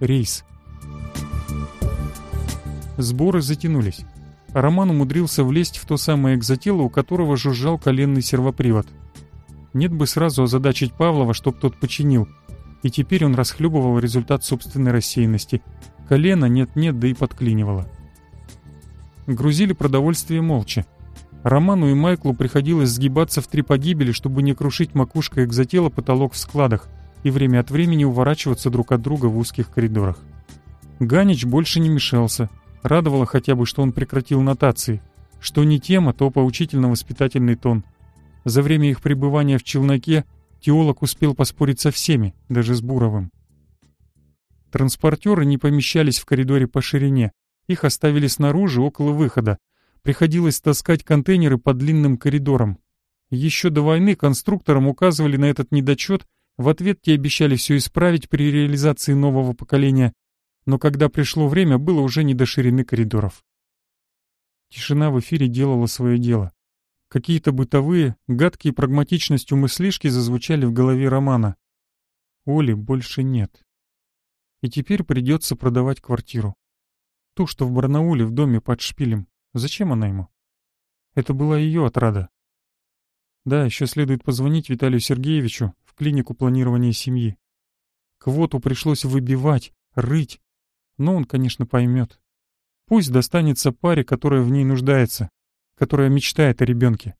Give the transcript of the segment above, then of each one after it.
рейс. Сборы затянулись. Роман умудрился влезть в то самое экзотело, у которого жужжал коленный сервопривод. Нет бы сразу озадачить Павлова, чтоб тот починил. И теперь он расхлебывал результат собственной рассеянности. Колено нет-нет, да и подклинивало. Грузили продовольствие молча. Роману и Майклу приходилось сгибаться в три погибели, чтобы не крушить макушкой экзотела потолок в складах и время от времени уворачиваться друг от друга в узких коридорах. Ганич больше не мешался, радовало хотя бы, что он прекратил нотации, что не тема, то поучительно-воспитательный тон. За время их пребывания в челноке теолог успел поспорить со всеми, даже с Буровым. Транспортеры не помещались в коридоре по ширине, их оставили снаружи, около выхода. Приходилось таскать контейнеры по длинным коридорам. Еще до войны конструкторам указывали на этот недочет в ответ те обещали все исправить при реализации нового поколения, но когда пришло время, было уже не до ширины коридоров. Тишина в эфире делала свое дело. Какие-то бытовые, гадкие прагматичностью мыслишки зазвучали в голове Романа. Оли больше нет. И теперь придется продавать квартиру. Ту, что в Барнауле в доме под шпилем. Зачем она ему? Это была ее отрада. Да, еще следует позвонить Виталию Сергеевичу в клинику планирования семьи. Квоту пришлось выбивать, рыть. Но он, конечно, поймет. Пусть достанется паре, которая в ней нуждается, которая мечтает о ребенке.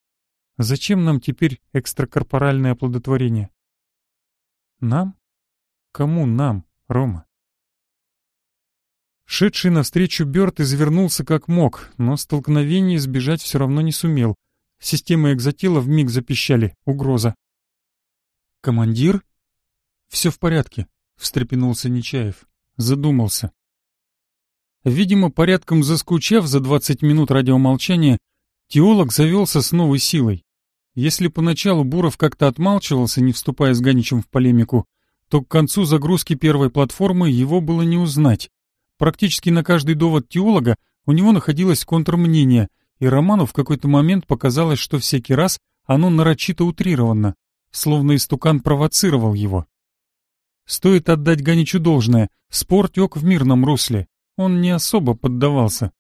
Зачем нам теперь экстракорпоральное оплодотворение? Нам? Кому нам, Рома? Шедший навстречу Бёрд извернулся как мог, но столкновение избежать все равно не сумел, Системы экзотила вмиг запищали. Угроза. «Командир?» «Все в порядке», — встрепенулся Нечаев. Задумался. Видимо, порядком заскучав за 20 минут радиомолчания, теолог завелся с новой силой. Если поначалу Буров как-то отмалчивался, не вступая с Ганичем в полемику, то к концу загрузки первой платформы его было не узнать. Практически на каждый довод теолога у него находилось контрмнение, и Роману в какой-то момент показалось, что всякий раз оно нарочито утрировано, словно истукан провоцировал его. Стоит отдать Ганичу должное, спор тек в мирном русле, он не особо поддавался.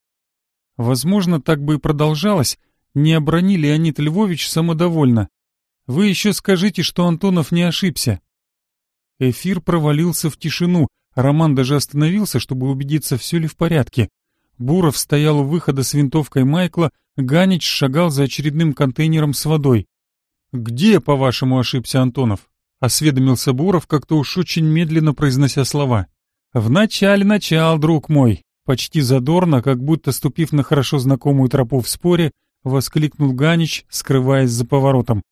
Возможно, так бы и продолжалось, не оброни Леонид Львович самодовольно. Вы еще скажите, что Антонов не ошибся. Эфир провалился в тишину, Роман даже остановился, чтобы убедиться, все ли в порядке, Буров стоял у выхода с винтовкой Майкла, Ганич шагал за очередным контейнером с водой. «Где, по-вашему, ошибся Антонов?» — осведомился Буров, как-то уж очень медленно произнося слова. «В начале начал, друг мой!» Почти задорно, как будто ступив на хорошо знакомую тропу в споре, воскликнул Ганич, скрываясь за поворотом.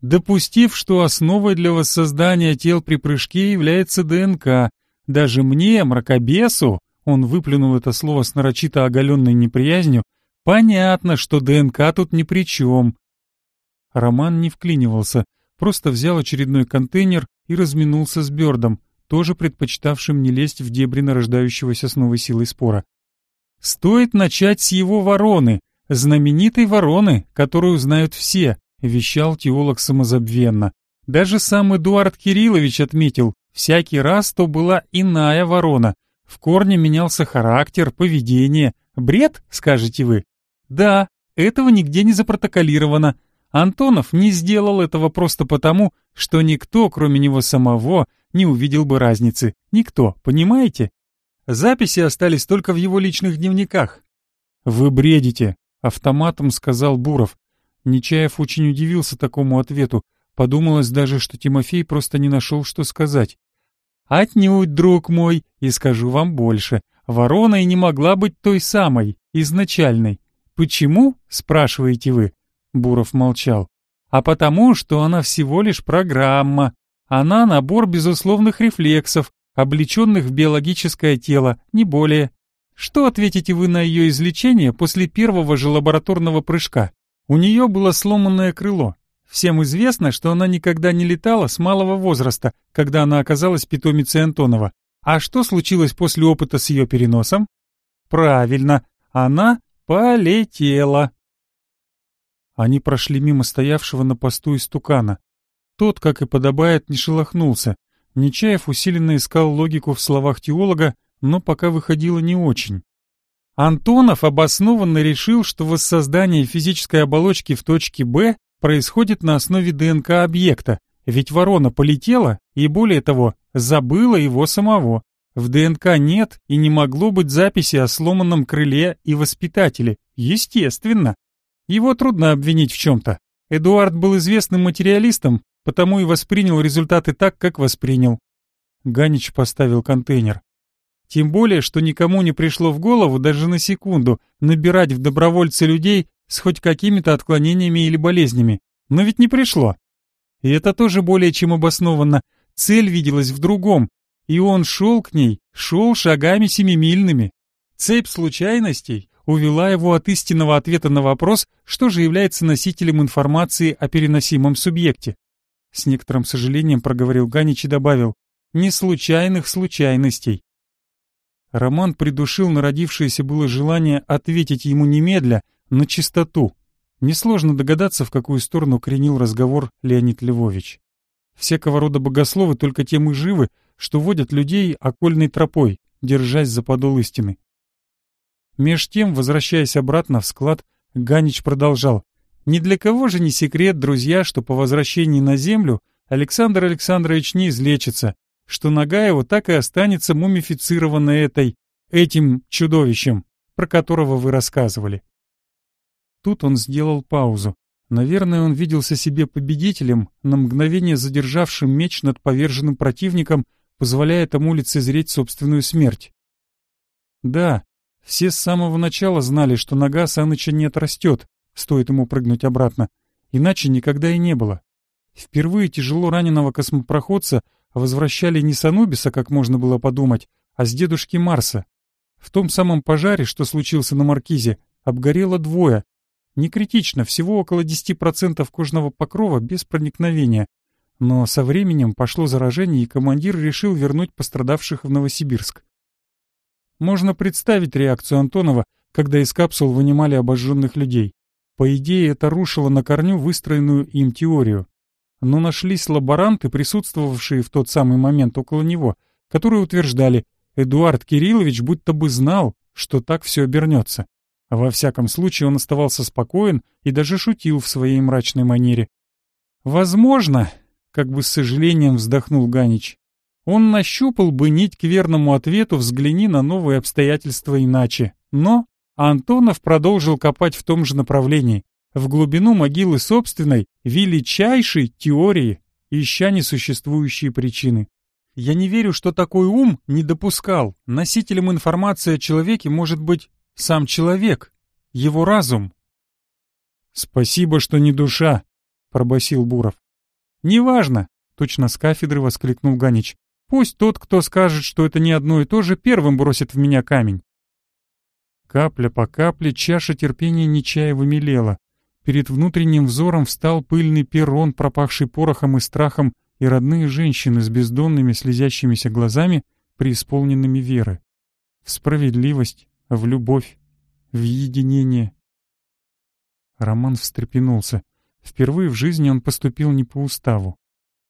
«Допустив, что основой для воссоздания тел при прыжке является ДНК, даже мне, мракобесу, он выплюнул это слово с нарочито оголенной неприязнью, понятно, что ДНК тут ни при чем. Роман не вклинивался, просто взял очередной контейнер и разминулся с Бёрдом, тоже предпочитавшим не лезть в дебри нарождающегося с новой силой спора. Стоит начать с его вороны, знаменитой вороны, которую знают все, вещал теолог самозабвенно. Даже сам Эдуард Кириллович отметил, всякий раз то была иная ворона — в корне менялся характер, поведение. Бред, скажете вы? Да, этого нигде не запротоколировано. Антонов не сделал этого просто потому, что никто, кроме него самого, не увидел бы разницы. Никто, понимаете? Записи остались только в его личных дневниках. «Вы бредите», — автоматом сказал Буров. Нечаев очень удивился такому ответу. Подумалось даже, что Тимофей просто не нашел, что сказать. Отнюдь, друг мой, и скажу вам больше. Ворона и не могла быть той самой, изначальной. Почему, спрашиваете вы? Буров молчал. А потому, что она всего лишь программа. Она набор безусловных рефлексов, облеченных в биологическое тело, не более. Что ответите вы на ее излечение после первого же лабораторного прыжка? У нее было сломанное крыло, Всем известно, что она никогда не летала с малого возраста, когда она оказалась питомицей Антонова. А что случилось после опыта с ее переносом? Правильно, она полетела. Они прошли мимо стоявшего на посту истукана. Тот, как и подобает, не шелохнулся. Нечаев усиленно искал логику в словах теолога, но пока выходило не очень. Антонов обоснованно решил, что воссоздание физической оболочки в точке Б происходит на основе ДНК объекта, ведь ворона полетела и, более того, забыла его самого. В ДНК нет и не могло быть записи о сломанном крыле и воспитателе, естественно. Его трудно обвинить в чем-то. Эдуард был известным материалистом, потому и воспринял результаты так, как воспринял. Ганич поставил контейнер. Тем более, что никому не пришло в голову даже на секунду набирать в добровольцы людей, с хоть какими-то отклонениями или болезнями, но ведь не пришло. И это тоже более чем обоснованно. Цель виделась в другом, и он шел к ней, шел шагами семимильными. Цепь случайностей увела его от истинного ответа на вопрос, что же является носителем информации о переносимом субъекте. С некоторым сожалением проговорил Ганич и добавил «не случайных случайностей». Роман придушил народившееся было желание ответить ему немедля, на чистоту. Несложно догадаться, в какую сторону кренил разговор Леонид Львович. Всякого рода богословы только тем и живы, что водят людей окольной тропой, держась за подол истины. Меж тем, возвращаясь обратно в склад, Ганич продолжал. «Ни для кого же не секрет, друзья, что по возвращении на землю Александр Александрович не излечится, что нога его так и останется мумифицированной этой, этим чудовищем, про которого вы рассказывали. Тут он сделал паузу. Наверное, он виделся себе победителем, на мгновение задержавшим меч над поверженным противником, позволяя тому лицезреть собственную смерть. Да, все с самого начала знали, что нога Саныча не отрастет, стоит ему прыгнуть обратно, иначе никогда и не было. Впервые тяжело раненого космопроходца возвращали не с Анубиса, как можно было подумать, а с дедушки Марса. В том самом пожаре, что случился на Маркизе, обгорело двое, не критично, всего около 10% кожного покрова без проникновения. Но со временем пошло заражение, и командир решил вернуть пострадавших в Новосибирск. Можно представить реакцию Антонова, когда из капсул вынимали обожженных людей. По идее, это рушило на корню выстроенную им теорию. Но нашлись лаборанты, присутствовавшие в тот самый момент около него, которые утверждали, Эдуард Кириллович будто бы знал, что так все обернется. А во всяком случае, он оставался спокоен и даже шутил в своей мрачной манере. «Возможно», — как бы с сожалением вздохнул Ганич, «он нащупал бы нить к верному ответу, взгляни на новые обстоятельства иначе». Но Антонов продолжил копать в том же направлении, в глубину могилы собственной, величайшей теории, ища несуществующие причины. Я не верю, что такой ум не допускал. Носителем информации о человеке может быть сам человек, его разум. «Спасибо, что не душа», — пробасил Буров. «Неважно», — точно с кафедры воскликнул Ганич. «Пусть тот, кто скажет, что это не одно и то же, первым бросит в меня камень». Капля по капле чаша терпения Нечаева мелела. Перед внутренним взором встал пыльный перрон, пропахший порохом и страхом, и родные женщины с бездонными слезящимися глазами, преисполненными веры. В справедливость, в любовь, в единение. Роман встрепенулся. Впервые в жизни он поступил не по уставу.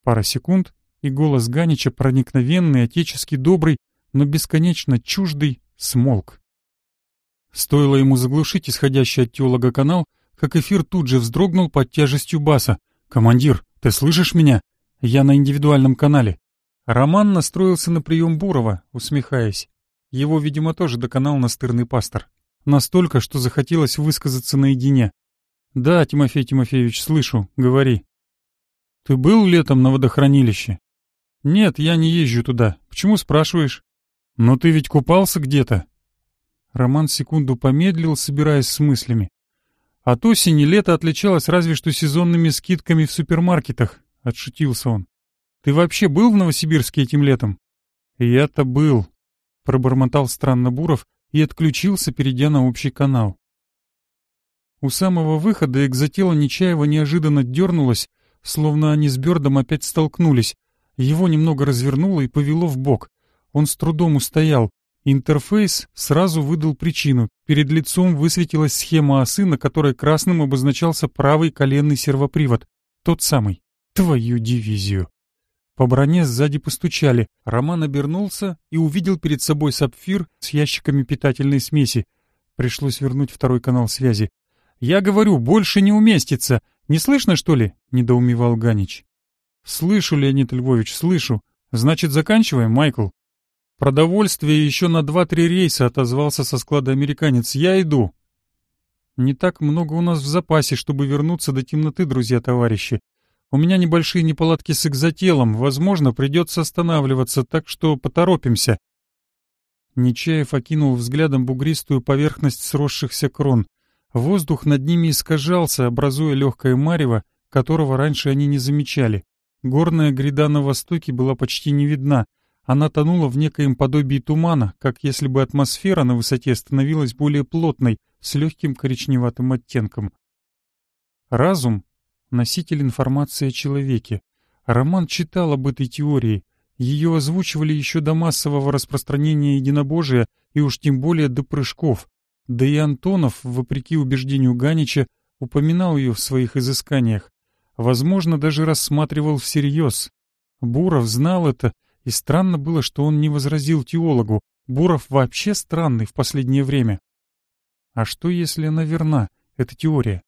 Пара секунд, и голос Ганича, проникновенный, отечески добрый, но бесконечно чуждый, смолк. Стоило ему заглушить исходящий от теолога канал, как эфир тут же вздрогнул под тяжестью баса. «Командир, ты слышишь меня? Я на индивидуальном канале». Роман настроился на прием Бурова, усмехаясь. Его, видимо, тоже доконал настырный пастор. Настолько, что захотелось высказаться наедине. «Да, Тимофей Тимофеевич, слышу. Говори». «Ты был летом на водохранилище?» «Нет, я не езжу туда. Почему спрашиваешь?» «Но ты ведь купался где-то?» Роман секунду помедлил, собираясь с мыслями. «От осени лето отличалось разве что сезонными скидками в супермаркетах», — отшутился он. «Ты вообще был в Новосибирске этим летом?» «Я-то был. — пробормотал странно Буров и отключился, перейдя на общий канал. У самого выхода экзотела Нечаева неожиданно дернулась, словно они с Бердом опять столкнулись. Его немного развернуло и повело в бок. Он с трудом устоял. Интерфейс сразу выдал причину. Перед лицом высветилась схема осы, на которой красным обозначался правый коленный сервопривод. Тот самый. Твою дивизию. По броне сзади постучали. Роман обернулся и увидел перед собой сапфир с ящиками питательной смеси. Пришлось вернуть второй канал связи. «Я говорю, больше не уместится. Не слышно, что ли?» — недоумевал Ганич. «Слышу, Леонид Львович, слышу. Значит, заканчиваем, Майкл?» «Продовольствие еще на два-три рейса», — отозвался со склада американец. «Я иду». «Не так много у нас в запасе, чтобы вернуться до темноты, друзья-товарищи. У меня небольшие неполадки с экзотелом, возможно, придется останавливаться, так что поторопимся». Нечаев окинул взглядом бугристую поверхность сросшихся крон. Воздух над ними искажался, образуя легкое марево, которого раньше они не замечали. Горная гряда на востоке была почти не видна. Она тонула в некоем подобии тумана, как если бы атмосфера на высоте становилась более плотной, с легким коричневатым оттенком. Разум, носитель информации о человеке. Роман читал об этой теории. Ее озвучивали еще до массового распространения единобожия и уж тем более до прыжков. Да и Антонов, вопреки убеждению Ганича, упоминал ее в своих изысканиях. Возможно, даже рассматривал всерьез. Буров знал это, и странно было, что он не возразил теологу. Буров вообще странный в последнее время. А что, если она верна, эта теория?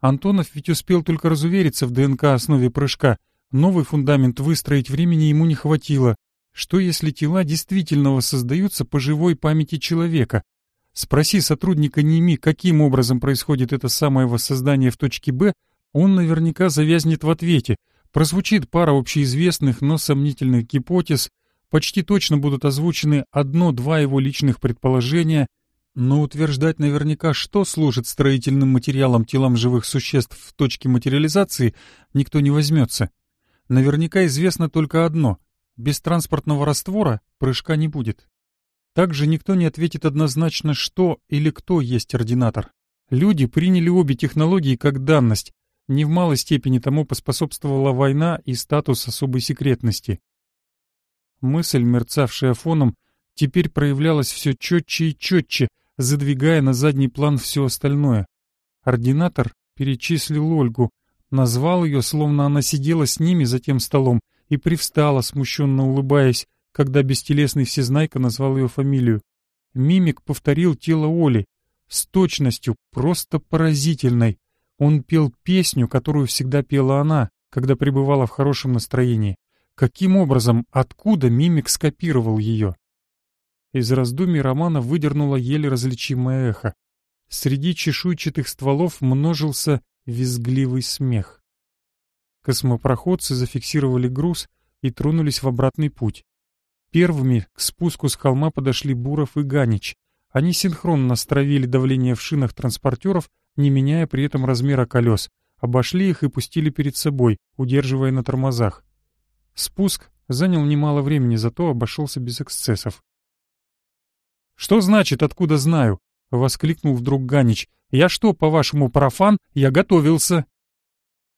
Антонов ведь успел только разувериться в ДНК основе прыжка. Новый фундамент выстроить времени ему не хватило. Что если тела действительно воссоздаются по живой памяти человека? Спроси сотрудника НИМИ, каким образом происходит это самое воссоздание в точке «Б», он наверняка завязнет в ответе. Прозвучит пара общеизвестных, но сомнительных гипотез, почти точно будут озвучены одно-два его личных предположения — но утверждать наверняка, что служит строительным материалом телам живых существ в точке материализации, никто не возьмется. Наверняка известно только одно — без транспортного раствора прыжка не будет. Также никто не ответит однозначно, что или кто есть ординатор. Люди приняли обе технологии как данность. Не в малой степени тому поспособствовала война и статус особой секретности. Мысль, мерцавшая фоном, теперь проявлялась все четче и четче — задвигая на задний план все остальное. Ординатор перечислил Ольгу, назвал ее, словно она сидела с ними за тем столом, и привстала, смущенно улыбаясь, когда бестелесный всезнайка назвал ее фамилию. Мимик повторил тело Оли с точностью, просто поразительной. Он пел песню, которую всегда пела она, когда пребывала в хорошем настроении. Каким образом, откуда Мимик скопировал ее? Из раздумий Романа выдернуло еле различимое эхо. Среди чешуйчатых стволов множился визгливый смех. Космопроходцы зафиксировали груз и тронулись в обратный путь. Первыми к спуску с холма подошли Буров и Ганич. Они синхронно стравили давление в шинах транспортеров, не меняя при этом размера колес, обошли их и пустили перед собой, удерживая на тормозах. Спуск занял немало времени, зато обошелся без эксцессов. «Что значит, откуда знаю?» — воскликнул вдруг Ганич. «Я что, по-вашему, профан? Я готовился!»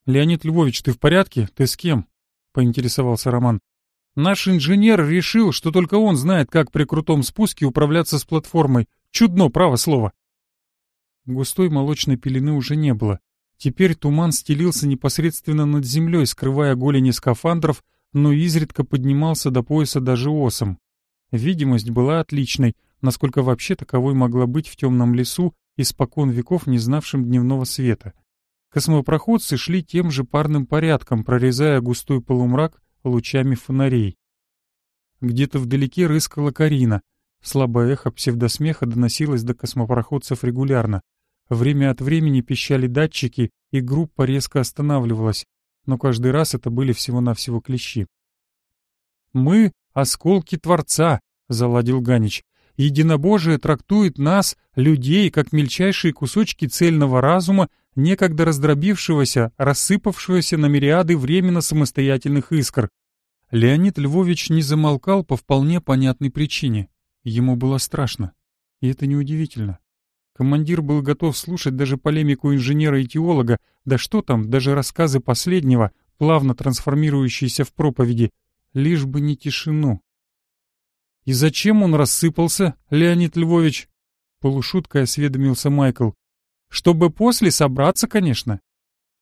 «Леонид Львович, ты в порядке? Ты с кем?» — поинтересовался Роман. «Наш инженер решил, что только он знает, как при крутом спуске управляться с платформой. Чудно, право слово!» Густой молочной пелены уже не было. Теперь туман стелился непосредственно над землей, скрывая голени скафандров, но изредка поднимался до пояса даже осом. Видимость была отличной, насколько вообще таковой могла быть в темном лесу, испокон веков не знавшим дневного света. Космопроходцы шли тем же парным порядком, прорезая густой полумрак лучами фонарей. Где-то вдалеке рыскала Карина. Слабое эхо псевдосмеха доносилось до космопроходцев регулярно. Время от времени пищали датчики, и группа резко останавливалась, но каждый раз это были всего-навсего клещи. «Мы — осколки Творца!» — заладил Ганич единобожие трактует нас, людей, как мельчайшие кусочки цельного разума, некогда раздробившегося, рассыпавшегося на мириады временно самостоятельных искр. Леонид Львович не замолкал по вполне понятной причине. Ему было страшно. И это неудивительно. Командир был готов слушать даже полемику инженера и теолога, да что там, даже рассказы последнего, плавно трансформирующиеся в проповеди, лишь бы не тишину, и зачем он рассыпался, Леонид Львович? Полушуткой осведомился Майкл. Чтобы после собраться, конечно.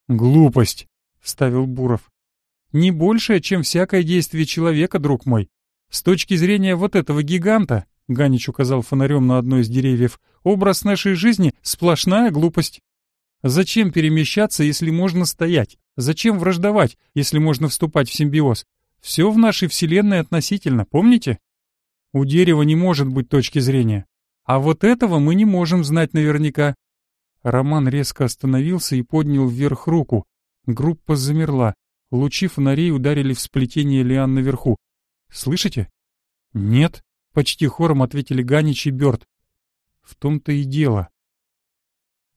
Глупость, вставил Буров. Не большее, чем всякое действие человека, друг мой. С точки зрения вот этого гиганта, Ганич указал фонарем на одно из деревьев, образ нашей жизни — сплошная глупость. Зачем перемещаться, если можно стоять? Зачем враждовать, если можно вступать в симбиоз? Все в нашей Вселенной относительно, помните? У дерева не может быть точки зрения. А вот этого мы не можем знать наверняка. Роман резко остановился и поднял вверх руку. Группа замерла. Лучи фонарей ударили в сплетение лиан наверху. «Слышите?» «Нет», — почти хором ответили Ганич и Бёрд. «В том-то и дело».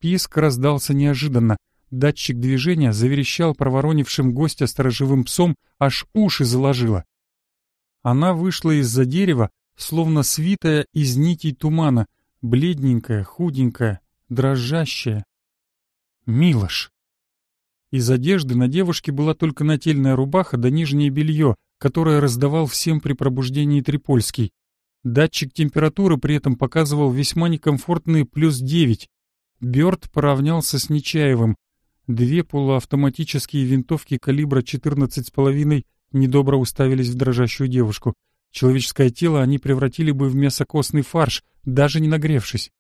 Писк раздался неожиданно. Датчик движения заверещал проворонившим гостя сторожевым псом, аж уши заложило. Она вышла из-за дерева, словно свитая из нитей тумана, бледненькая, худенькая, дрожащая. Милош. Из одежды на девушке была только нательная рубаха да нижнее белье, которое раздавал всем при пробуждении Трипольский. Датчик температуры при этом показывал весьма некомфортные плюс девять. Бёрд поравнялся с Нечаевым. Две полуавтоматические винтовки калибра 14,5 недобро уставились в дрожащую девушку — Человеческое тело они превратили бы в мясокостный фарш, даже не нагревшись.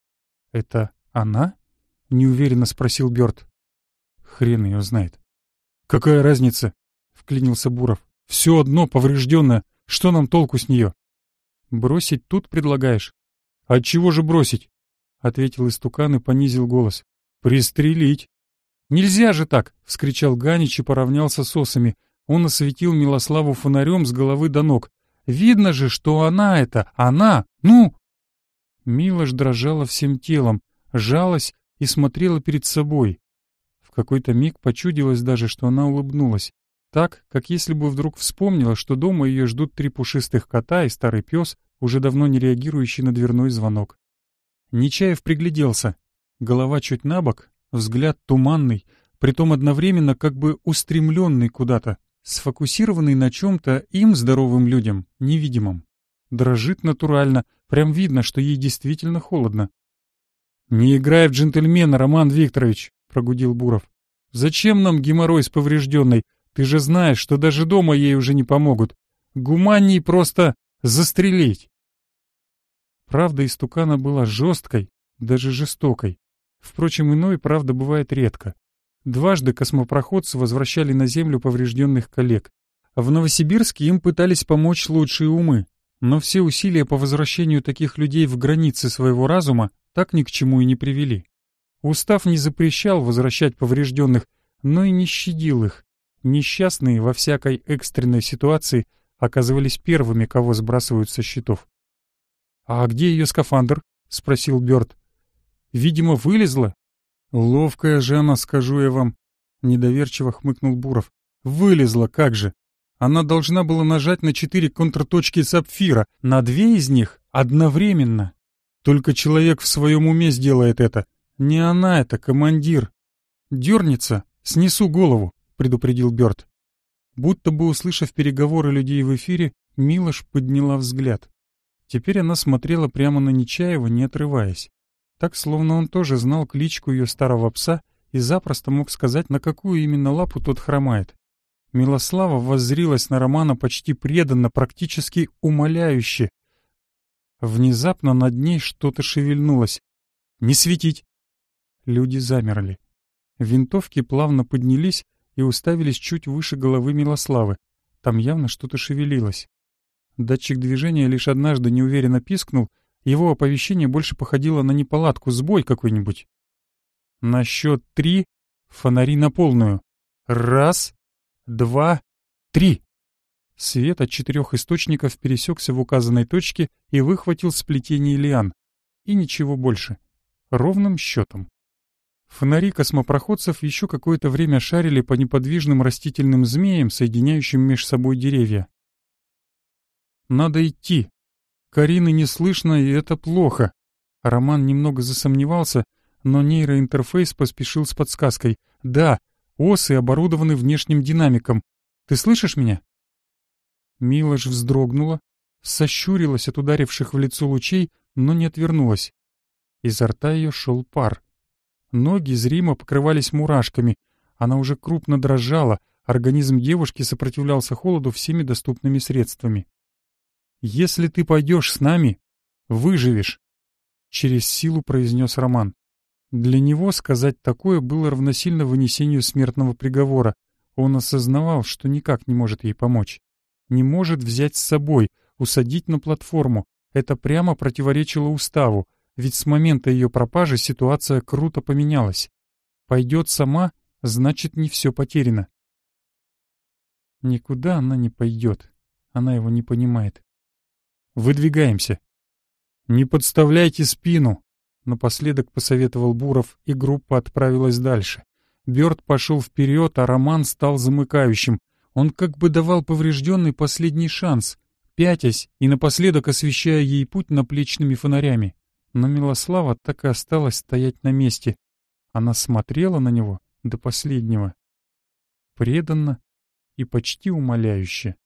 «Это она?» — неуверенно спросил Бёрд. «Хрен ее знает». «Какая разница?» — вклинился Буров. «Все одно поврежденное. Что нам толку с нее?» «Бросить тут предлагаешь?» «От чего же бросить?» — ответил истукан и понизил голос. «Пристрелить!» «Нельзя же так!» — вскричал Ганич и поравнялся с осами. Он осветил Милославу фонарем с головы до ног. Видно же, что она это, она, ну!» Милош дрожала всем телом, жалась и смотрела перед собой. В какой-то миг почудилось даже, что она улыбнулась. Так, как если бы вдруг вспомнила, что дома ее ждут три пушистых кота и старый пес, уже давно не реагирующий на дверной звонок. Нечаев пригляделся. Голова чуть набок, взгляд туманный, притом одновременно как бы устремленный куда-то, сфокусированный на чем-то им, здоровым людям, невидимом. Дрожит натурально, прям видно, что ей действительно холодно. «Не играй в джентльмена, Роман Викторович», — прогудил Буров. «Зачем нам геморрой с поврежденной? Ты же знаешь, что даже дома ей уже не помогут. Гуманней просто застрелить». Правда истукана была жесткой, даже жестокой. Впрочем, иной правда бывает редко. Дважды космопроходцы возвращали на Землю поврежденных коллег. В Новосибирске им пытались помочь лучшие умы, но все усилия по возвращению таких людей в границы своего разума так ни к чему и не привели. Устав не запрещал возвращать поврежденных, но и не щадил их. Несчастные во всякой экстренной ситуации оказывались первыми, кого сбрасывают со счетов. «А где ее скафандр?» — спросил Бёрд. «Видимо, вылезла «Ловкая же она, скажу я вам!» — недоверчиво хмыкнул Буров. «Вылезла, как же! Она должна была нажать на четыре контрточки сапфира, на две из них одновременно. Только человек в своем уме сделает это. Не она это, командир. Дернется, снесу голову», — предупредил Берт. Будто бы услышав переговоры людей в эфире, Милош подняла взгляд. Теперь она смотрела прямо на Нечаева, не отрываясь. Так, словно он тоже знал кличку ее старого пса и запросто мог сказать, на какую именно лапу тот хромает. Милослава воззрилась на Романа почти преданно, практически умоляюще. Внезапно над ней что-то шевельнулось. «Не светить!» Люди замерли. Винтовки плавно поднялись и уставились чуть выше головы Милославы. Там явно что-то шевелилось. Датчик движения лишь однажды неуверенно пискнул, его оповещение больше походило на неполадку, сбой какой-нибудь. На счет три фонари на полную. Раз, два, три. Свет от четырех источников пересекся в указанной точке и выхватил сплетение лиан. И ничего больше. Ровным счетом. Фонари космопроходцев еще какое-то время шарили по неподвижным растительным змеям, соединяющим между собой деревья. «Надо идти», Карины не слышно, и это плохо. Роман немного засомневался, но нейроинтерфейс поспешил с подсказкой. «Да, осы оборудованы внешним динамиком. Ты слышишь меня?» Милош вздрогнула, сощурилась от ударивших в лицо лучей, но не отвернулась. Изо рта ее шел пар. Ноги зримо покрывались мурашками. Она уже крупно дрожала, организм девушки сопротивлялся холоду всеми доступными средствами. Если ты пойдешь с нами, выживешь», — через силу произнес Роман. Для него сказать такое было равносильно вынесению смертного приговора. Он осознавал, что никак не может ей помочь. Не может взять с собой, усадить на платформу. Это прямо противоречило уставу, ведь с момента ее пропажи ситуация круто поменялась. Пойдет сама, значит, не все потеряно. Никуда она не пойдет. Она его не понимает. Выдвигаемся. Не подставляйте спину, напоследок посоветовал Буров, и группа отправилась дальше. Бёрд пошел вперед, а Роман стал замыкающим. Он как бы давал поврежденный последний шанс, пятясь и напоследок освещая ей путь наплечными фонарями. Но Милослава так и осталась стоять на месте. Она смотрела на него до последнего. Преданно и почти умоляюще.